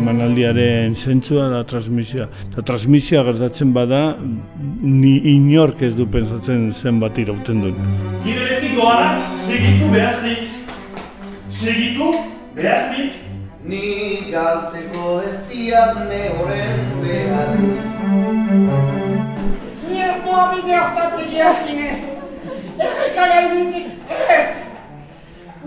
emanaldiaren zentzua da transmisioa. Eta transmisioa gertatzen bada, ni inork ez du pensatzen zenbat irauten duen. Giberetik doanak, segitu behaznik. Segitu behaznik. Ni galtzeko ez diatne horren behar. Ni ez doa bide hortatik jasine. Errekara initik ez.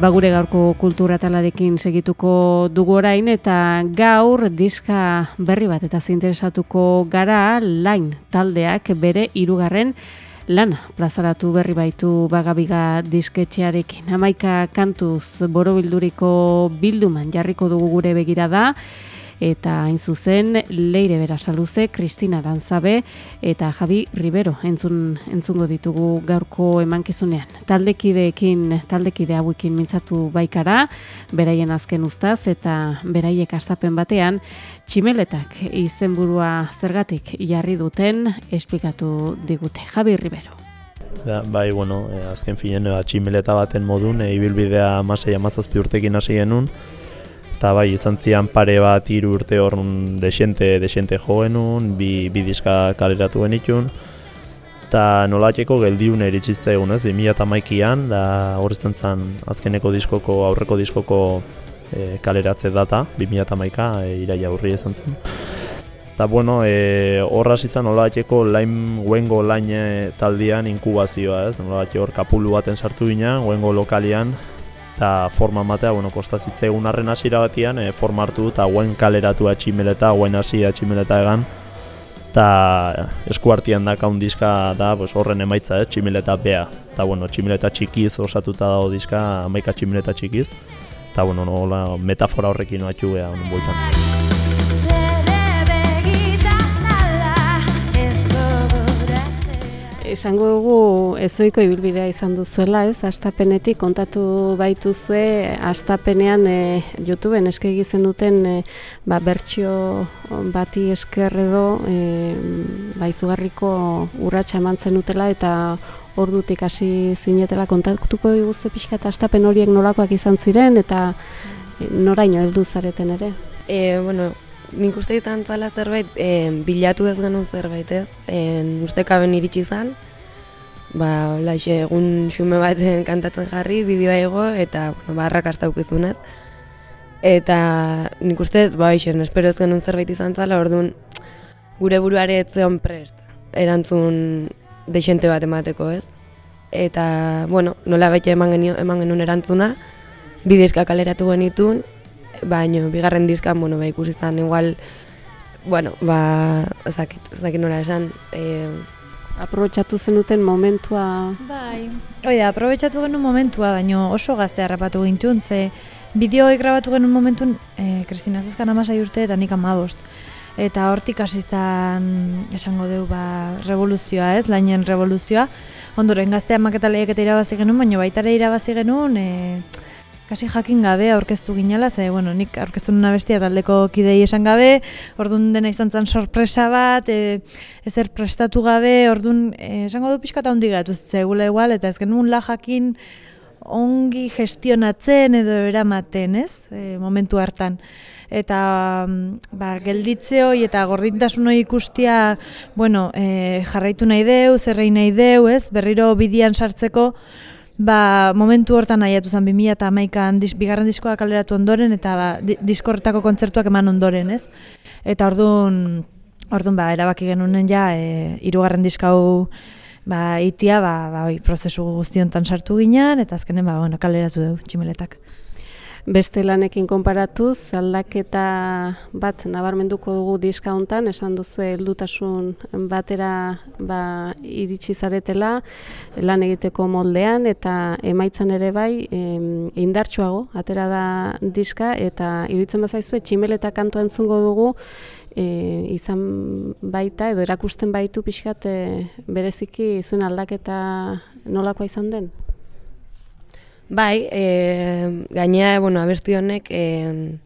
Ba gure gaurko kultura talarekin segituko dugu orain eta gaur diska berri bat eta zinteresatuko gara lain taldeak bere hirugarren lana plazaratu berri baitu bagabiga disketxearekin. Hamaika kantuz borobilduriko bilduman jarriko dugu gure begirada eta hain zuzen Leire Berasaluze, Kristina Aranzabe eta Javi Rivero entzun, entzungo ditugu gaurko emankizunean. Taldekideekin, taldekide hauekin mintzatu baikara, beraien azken ustaz eta beraiek astapen batean tximeletak izenburua zergatik jarri duten esplikatu digute. Javi Rivero. Da, bai, bueno, eh, azken filen eh, tximeleta baten modun, e, ibilbidea amasei amazazpi urtekin hasi genuen, eta bai, izan zian pare bat hiru urte hor desente, desente jo genuen, bi, bi diska kaleratu genitun, eta nolatxeko geldiun eritxizte egun ez, 2008an, da hor izan zen azkeneko diskoko, aurreko diskoko e, kaleratze data, 2008a, e, iraia aurri izan zen. Eta bueno, e, horra izan nolatxeko lain, guengo lain taldean inkubazioa ez, nolatxe hor kapulu baten sartu ginen, guengo lokalian, eta forma matea, bueno, kostatzitze egun arren hasiera batian, e, forma hartu eta guen kaleratu atximeleta, guen hasi atximeleta egan, eta esku hartian da kaun diska da pues, horren emaitza, eh, tximeleta bea. Eta bueno, tximeleta txikiz osatuta dago diska, amaika tximeleta txikiz. Eta bueno, no, metafora horrekin atxu beha, honen bueltan. Esango dugu ezoiko ibilbidea izan duzuela, ez? Astapenetik kontatu baituzue astapenean e, YouTubeen eskegi zenuten e, ba, bertsio bati esker edo e, ba, izugarriko urratsa eman zenutela eta ordutik hasi zinetela kontatuko diguzue pixka eta astapen horiek nolakoak izan ziren eta e, noraino heldu zareten ere? E, bueno, nik uste izan zala zerbait, e, bilatu ez genuen zerbait ez, e, uste kaben iritsi izan, ba, laixe, egun xume baten kantatzen jarri, bideoa ego, eta bueno, barrak astaukizunez. Eta nik uste, ba, ixen, espero ez genuen zerbait izan zala, orduan gure buruare ez zeon prest, erantzun desente bat emateko ez. Eta, bueno, nola baita eman, genio, eman genuen erantzuna, bidezka kaleratu genitun, baina bigarren diskan, bueno, ba, ikusi zen, igual, bueno, ba, ezakit, ezakit nola esan, e, Aprobetxatu zenuten momentua... Bai, oida, aprobetxatu genuen momentua, baina oso gazte harrapatu gintun, ze bideoik grabatu genuen momentun, e, Kristina Zazkan amasai urte eta nik amabost. Eta hortik hasi izan esango deu, ba, revoluzioa ez, lainen revoluzioa. Ondoren gaztea maketaleek eta irabazi genuen, baina baitare irabazi genuen, e, kasi jakin gabe aurkeztu ginela, ze, bueno, nik aurkeztu nuna bestia taldeko kidei esan gabe, orduan dena izan zen sorpresa bat, e, ezer prestatu gabe, orduan e, esango du pixka eta hundi gatu zegula igual, eta ez genuen la jakin ongi gestionatzen edo eramaten, ez, e, momentu hartan. Eta ba, gelditze hoi eta gordintasun hoi ikustia, bueno, e, jarraitu nahi deu, zerrei nahi deu, ez, berriro bidian sartzeko, Ba, momentu hortan nahiatu zen 2000 eta dis, bigarren diskoa kaleratu ondoren eta ba, di, kontzertuak eman ondoren, ez? Eta orduan, orduan ba, erabaki genuen ja, e, irugarren diskau ba, itia, ba, ba, oi, prozesu guztiontan sartu ginen, eta azkenen ba, bueno, kaleratu dugu tximeletak. Beste lanekin konparatuz, aldaketa bat nabarmenduko dugu diska hontan, esan duzu heldutasun batera ba, iritsi zaretela lan egiteko moldean eta emaitzan ere bai em, indartsuago atera da diska eta iruditzen bazaizu tximeleta kantua entzungo dugu e, izan baita edo erakusten baitu pixkat e, bereziki zuen aldaketa nolakoa izan den? Bai, e, gainea, bueno, abesti honek e,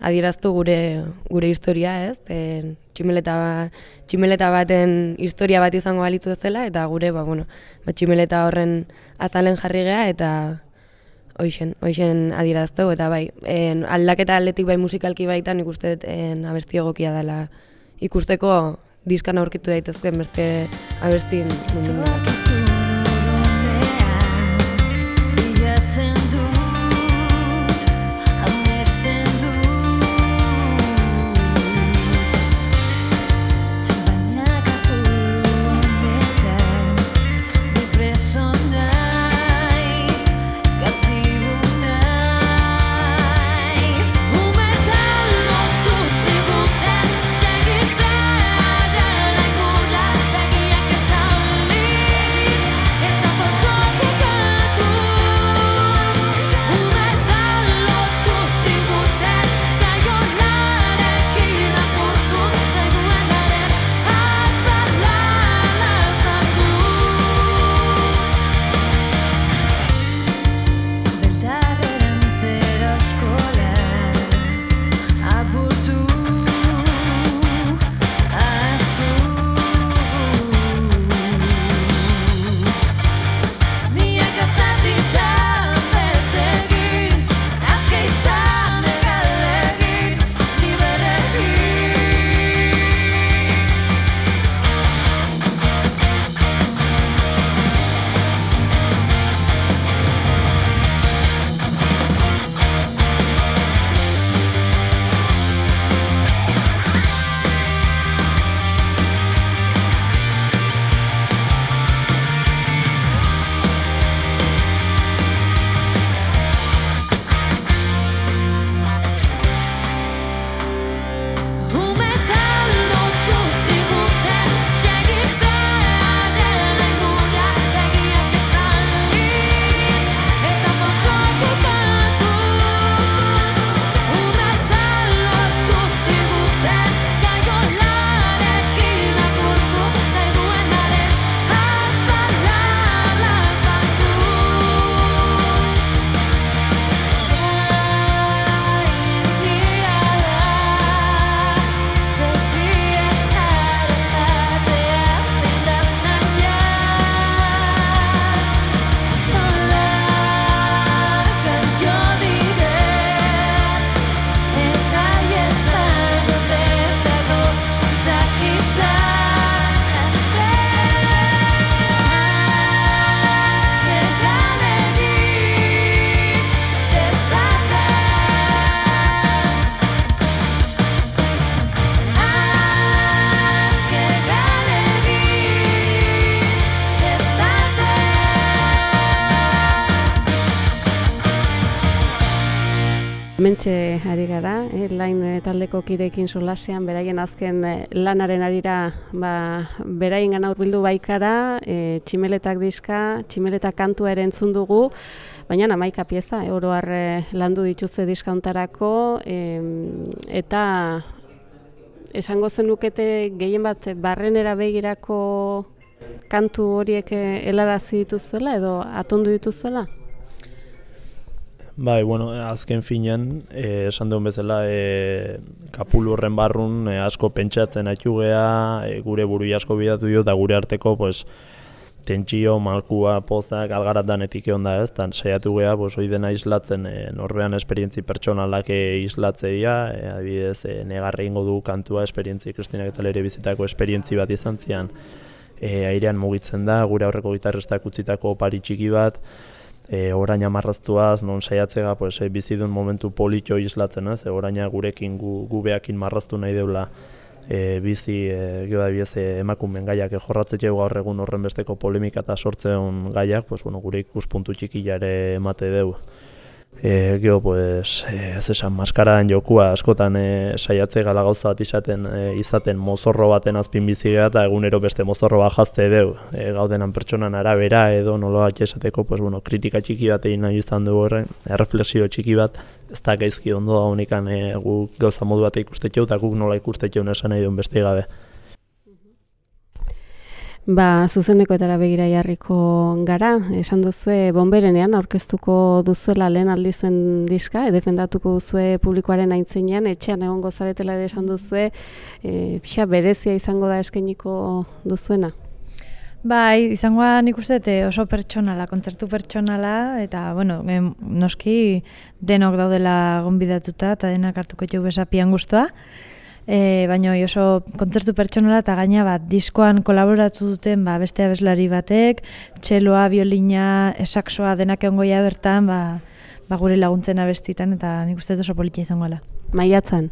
adieraztu gure gure historia, ez? E, tximeleta, tximeleta baten historia bat izango balitzu zela eta gure, ba, bueno, ba, tximeleta horren azalen jarri gea eta hoixen, hoixen adieraztu eta bai, en, aldaketa aldetik bai musikalki baitan ikuste dut en, abesti egokia dela ikusteko diskan aurkitu daitezken beste abesti mundu Hementxe ari gara, eh, lain eh, taldeko kideekin solasean, beraien azken eh, lanaren arira ba, beraien gana urbildu baikara, eh, tximeletak diska, tximeleta kantua ere entzun dugu, baina amaika pieza, eh, oro har eh, landu dituzte diska hontarako, em, eta esango zenukete gehien bat barrenera begirako kantu horiek eh, helarazi dituzuela edo atondu dituzuela? Bai, bueno, azken finean, eh, esan duen bezala, eh, kapulu horren barrun eh, asko pentsatzen haitu gea, eh, gure buru asko bidatu dio, eta gure arteko, pues, tentsio, malkua, pozak, algarat danetik egon da ez, tan saiatu gea, pues, hoi dena islatzen, eh, norbean esperientzi pertsonalak eh, islatze dira, eh, adibidez, eh, negarre ingo du kantua, esperientzi Kristinak eta lere bizitako esperientzi bat izan zian, eh, airean mugitzen da, gure aurreko gitarristak utzitako opari txiki bat, e, orain amarraztuaz, non saiatzega, pues, e, bizidun momentu politxo islatzen, ez, e, oraina gurekin, gu, gu beakin marraztu nahi deula e, bizi, e, gero adibidez, e, emakumen gaiak e, jorratzeko gaur egun horren besteko polemika eta sortzen gaiak, pues, bueno, gure ikuspuntu txikila ere emate deu. E, gero, pues, e, ez esan, maskaradan jokua askotan e, saiatze gala gauza bat izaten, e, izaten mozorro baten azpin bizi gara eta egunero beste mozorro bat jazte deu. E, gaudenan pertsonan arabera edo nola esateko, pues, bueno, kritika txiki bat egin nahi izan dugu horren, erreflexio txiki bat, ez da gaizki ondo da honikan e, guk gauza modu bat ikustetxeu eta guk nola ikustetxeun esan nahi duen beste gabe. Ba, zuzenekoetara begira jarriko gara, esan duzue bonberenean aurkeztuko duzuela lehen aldi zuen diska, e, defendatuko duzue publikoaren aintzinean, etxean egongo zaretela ere esan duzue, e, pixa berezia izango da eskainiko duzuena. Bai, izango da nik uste dut, eh, oso pertsonala, kontzertu pertsonala, eta, bueno, em, noski denok daudela gonbidatuta, eta denak hartuko jau besapian guztua. E, baina oso kontzertu pertsonala eta gaina bat diskoan kolaboratu duten ba, beste abeslari batek, txeloa, biolina, esaksoa denak egongoia bertan, ba, ba gure laguntzen abestitan eta nik uste dut oso politia izango dela. Maiatzan,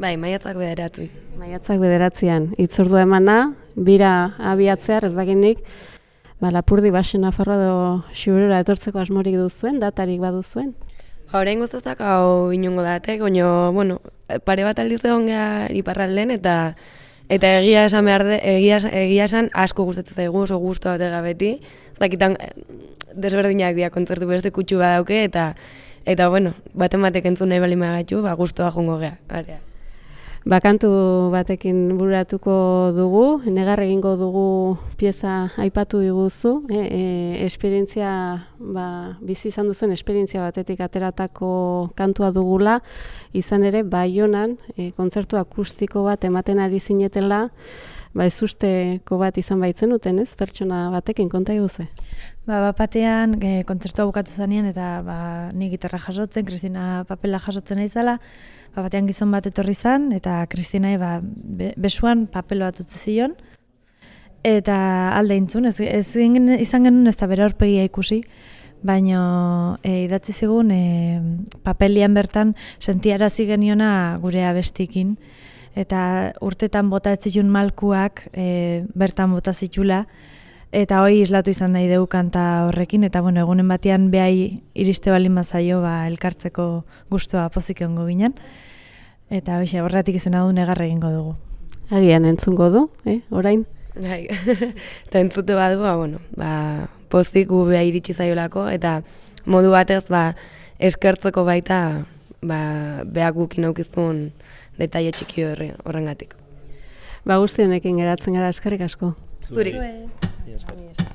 Bai, maiatzak bederatu. maiatzak bederatzean, itzordu emana, bira abiatzear ez dakinik, ba, lapurdi basen afarroa edo xurera etortzeko asmorik duzuen, datarik baduzuen. Ba, orain guztazak hau inungo datek, baina, bueno, pare bat aldiz egon geha iparralden, eta eta egia esan behar de, egia, egia esan asko gustatzen zaigu, oso gustu bat ega beti. Zakitan, eh, desberdinak dira kontzertu beste kutsu badauke, eta eta bueno, baten batek entzun nahi bali magatu, ba gustua jongo geha. Area. Bakantu batekin bururatuko dugu, negar egingo dugu pieza aipatu diguzu, e, e, esperientzia, ba, bizi izan duzuen esperientzia batetik ateratako kantua dugula, izan ere Baionan e, kontzertu akustiko bat ematen ari zinetela, ba ez usteko bat izan baitzen uten, ez? Pertsona batekin konta iguze. Ba, bat batean, e, kontzertua bukatu zanean, eta ba, ni gitarra jasotzen, Kristina papela jasotzen naizala, ba, batean gizon bat etorri zan, eta Kristina ba, be, besuan papel bat utzi zion, eta alde intzun, ez, ez izan genuen ez da bere aurpegia ikusi, baina e, idatzi zigun e, papelian bertan sentiarazi geniona gure abestikin, eta urtetan bota ez zituen malkuak e, bertan bota zitula, eta hoi islatu izan nahi dugu kanta horrekin, eta bueno, egunen batean behai iriste balin bazaio ba, elkartzeko gustua pozik ongo ginen, eta hoxe, horretik izena du negar egingo dugu. Agian entzungo du, eh? orain? Bai, eta entzute badu, ba, bueno, ba, pozik gu beha iritsi zaiolako, eta modu batez, ba, eskertzeko baita, ba, beha gukin aukizun detaile txiki horre, horrengatik. Ba guztionekin geratzen gara eskerrik asko. Zuri. Poema kaskar bat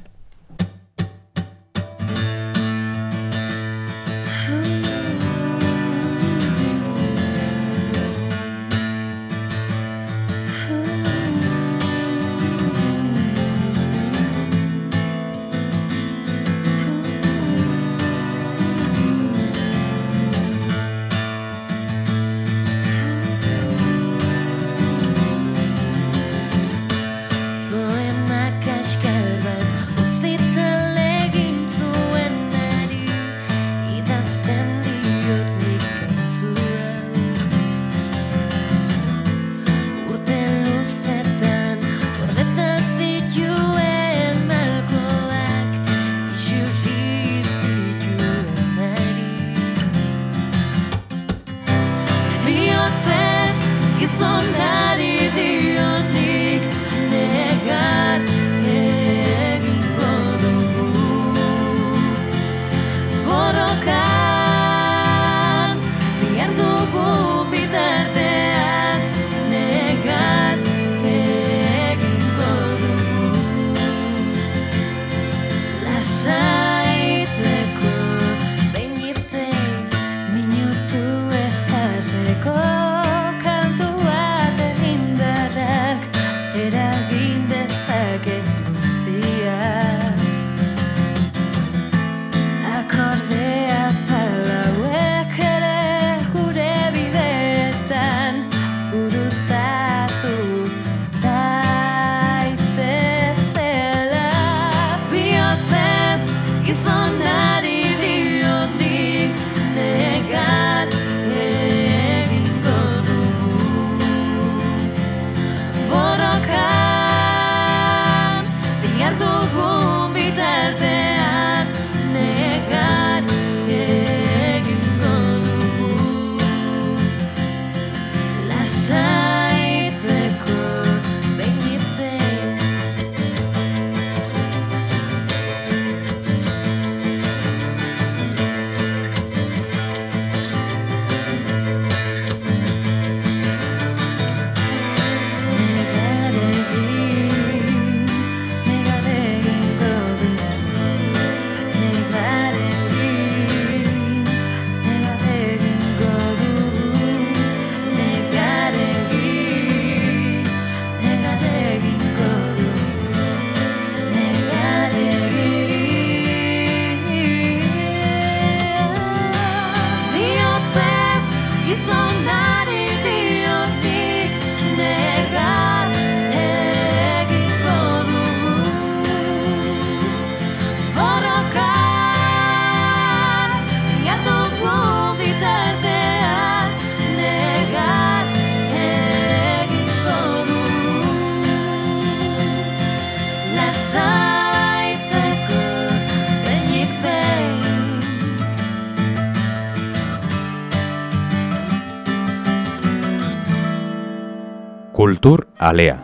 Kultur alea.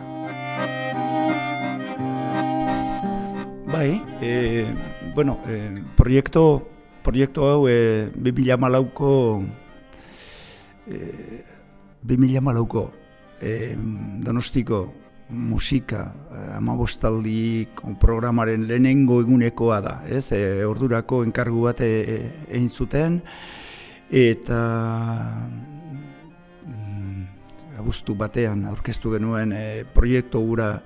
Bai, e, bueno, e, proiektu, proiektu hau e, 2014ko e, 2014ko e, Donostiko musika e, amabostaldi programaren lehenengo egunekoa da, ez? E, ordurako enkargu bat e, e, egin zuten eta abuztu batean aurkeztu genuen e, proiektu gura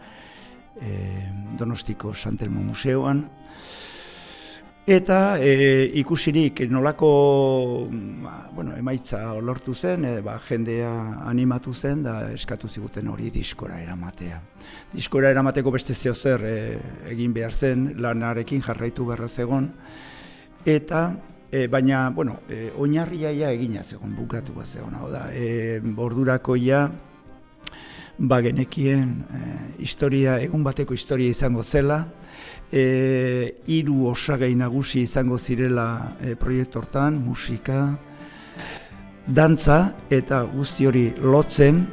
e, Donostiko Santelmo Museoan. Eta e, ikusirik nolako ba, bueno, emaitza lortu zen, e, ba, jendea animatu zen, da eskatu ziguten hori diskora eramatea. Diskora eramateko beste zeo zer e, egin behar zen, lanarekin jarraitu beharra zegon, eta e, baina, bueno, e, oinarria ja egina zegon, bukatu bat zegon, hau da, e, bordurako ja, ba genekien e, historia, egun bateko historia izango zela, e, hiru osagai nagusi izango zirela e, proiektu hortan, musika, dantza eta guzti hori lotzen,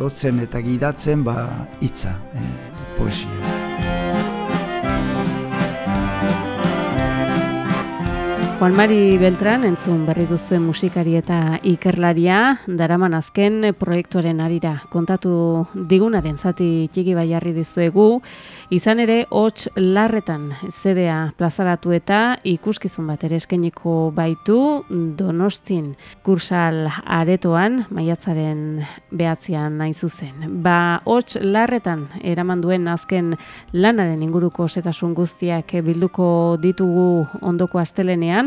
lotzen eta gidatzen ba hitza, e, poesia. Juan Mari Beltran entzun berri duzuen musikari eta ikerlaria. Daraman azken proiektuaren arira kontatu digunaren zati txiki bai jarri dizuegu. Izan ere hots larretan zedea plazaratu eta ikuskizun bat ere eskainiko baitu Donostin kursal aretoan maiatzaren behatzean nahi zuzen. Ba hots larretan eraman duen azken lanaren inguruko setasun guztiak bilduko ditugu ondoko astelenean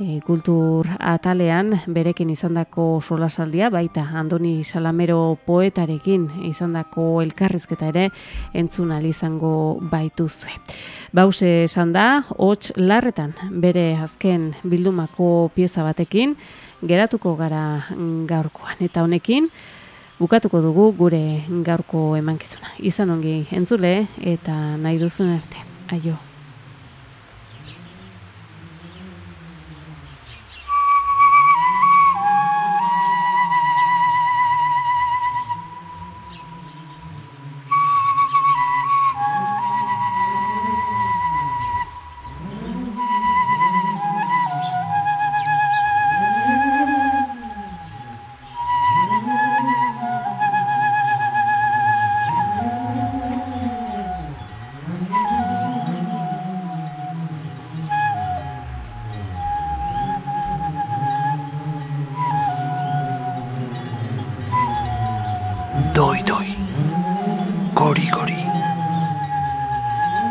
e, kultur atalean berekin izandako solasaldia baita Andoni Salamero poetarekin izandako elkarrizketa ere entzun izango baituzue. Bause esan da, hots larretan bere azken bildumako pieza batekin geratuko gara gaurkoan eta honekin bukatuko dugu gure gaurko emankizuna. Izan ongi entzule eta nahi duzun arte. Aio.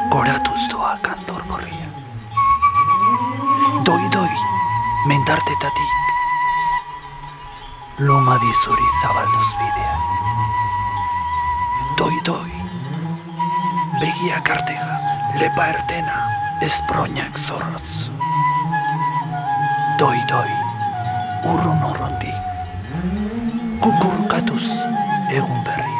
Goratuz doa kantor gorria. Doi, doi, mendartetatik, loma dizuri zabalduz bidea. Doi, doi, begiak artega, lepa ertena, esproinak zorrotz. Doi, doi, urrun urrundik, kukurkatuz egun berria.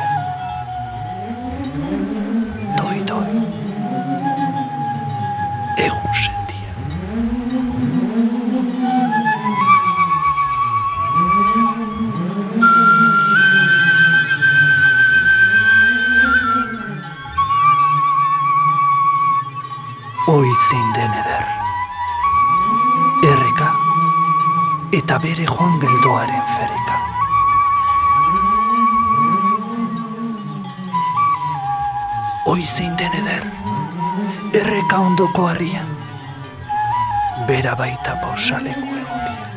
Oi zein den eder. Erreka eta bere joan geldoaren fereka. Oi zein den eder, erreka ondoko harrian, bera baita pausaleko egokia.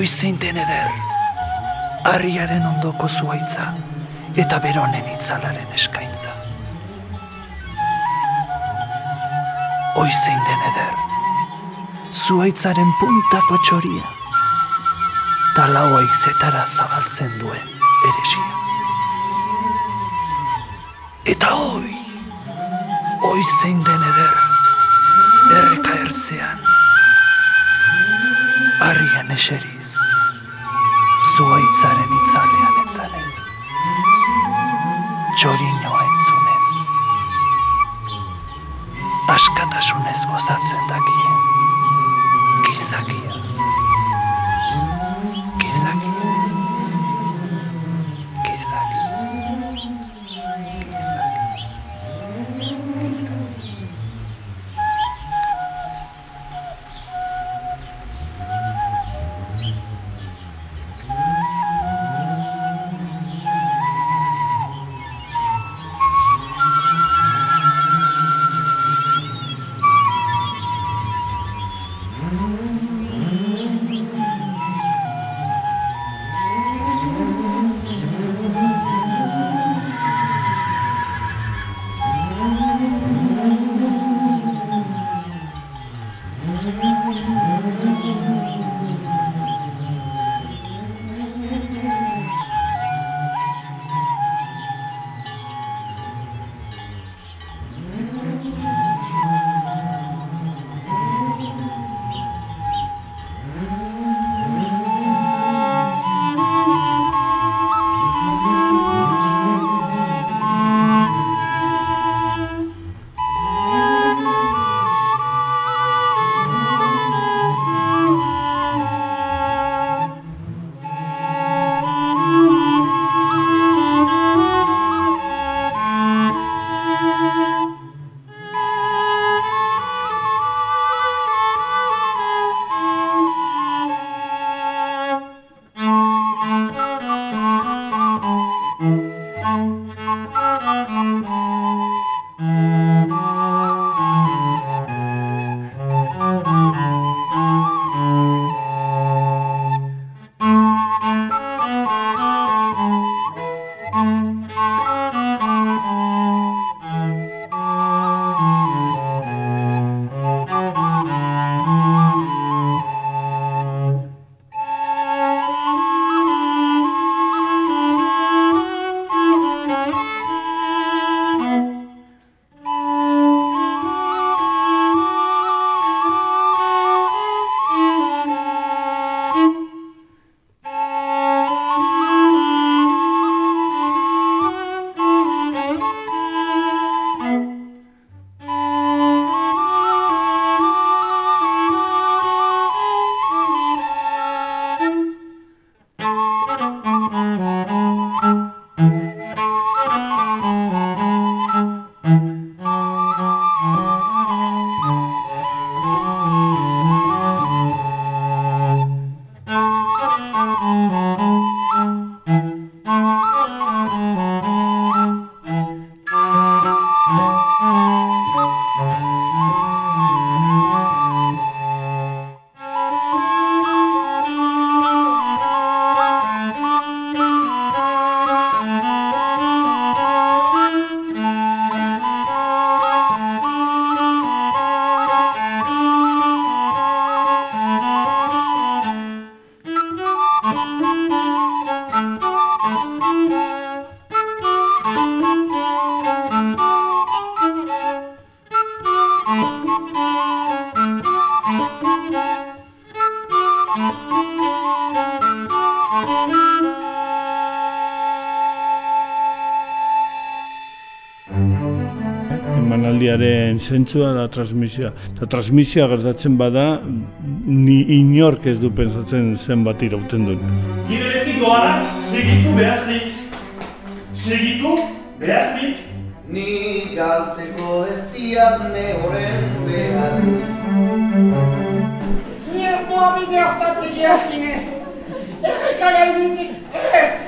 Oi zein den eder, harriaren ondoko zuaitza eta beronen itzalaren eskaintza. Oi zein den eder, zuaitzaren puntako txoria, talaua izetara zabaltzen duen eresia. Eta hoi, hoi zein den eder, erreka ertzean, harrian eseriz, zuaitzaren itzalean etzanez, txorinoa cosas zentzua da transmisioa. Eta transmisioa gertatzen bada, ni inork ez du pensatzen zenbat irauten duen. Gibeletik doanak segitu behaznik. Segitu behaznik. Ni galtzeko ez diat ne horren beharrik Ni ez doa bide hortatik jasine. Erreka gainetik ez.